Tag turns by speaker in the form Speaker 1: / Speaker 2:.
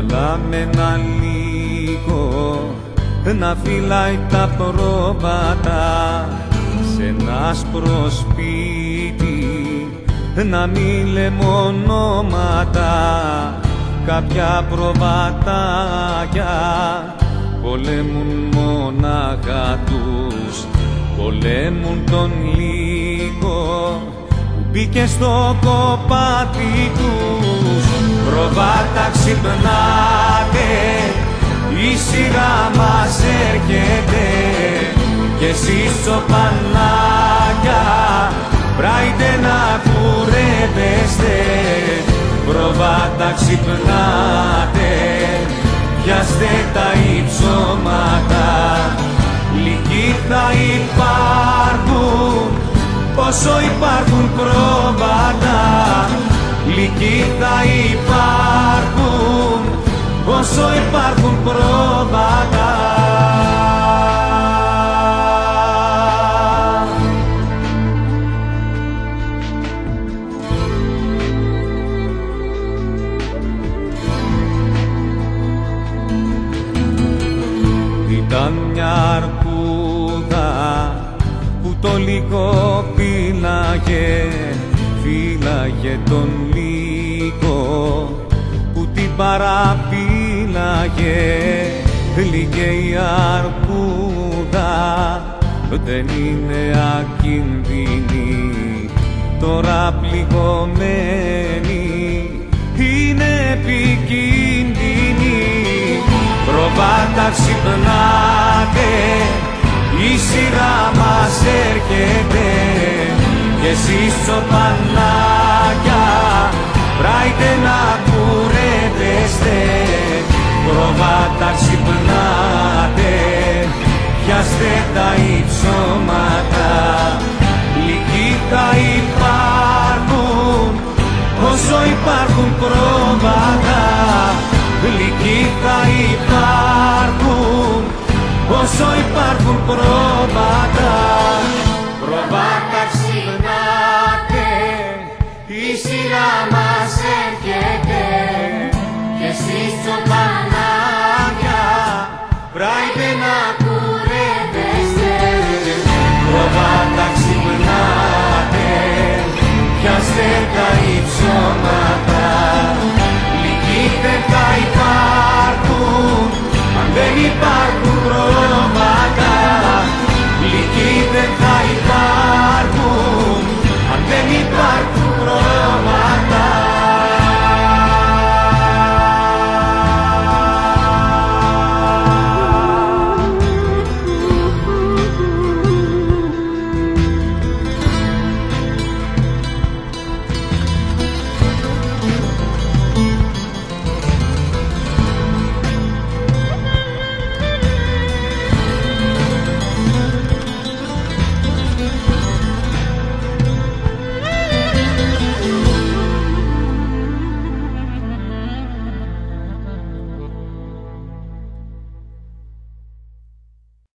Speaker 1: Έλα με ένα λίγο να φυλάει τα πρόβατα. Σε ένα άσπρο σπίτι να μην λεμονόματα. Κάποια προβατάκια πολέμουν μόναχα τους. Πολέμουν τον λίγο που μπήκε στο κοπάτι τους προβάτα ξυπνάτε η σειρά μας έρχεται. Και εσείς σοπανάκια πράιτε να κουρεύεστε. Προβάτα ξυπνάτε πιάστε τα υψώματα. Λυκοί θα υπάρχουν όσο υπάρχουν πρόβατα λυκοί θα υπάρχουν όσο υπάρχουν πρόβατα. Ήταν μια αρκούδα που το λίγο πίναγε φύλαγε τον λίγο που την παραπίναγε λίγε η αρκούδα δεν είναι ακίνδυνη. Τώρα πληγωμένη και εσείς σοπανάκια πράιτε να κουρεύεστε. Προβάτα ξυπνάτε πιάστε τα υψώματα. Λυκοί θα υπάρχουν όσο υπάρχουν πρόβατα. Γλυκοί θα υπάρχουν όσο υπάρχουν πρόβατα brighten up.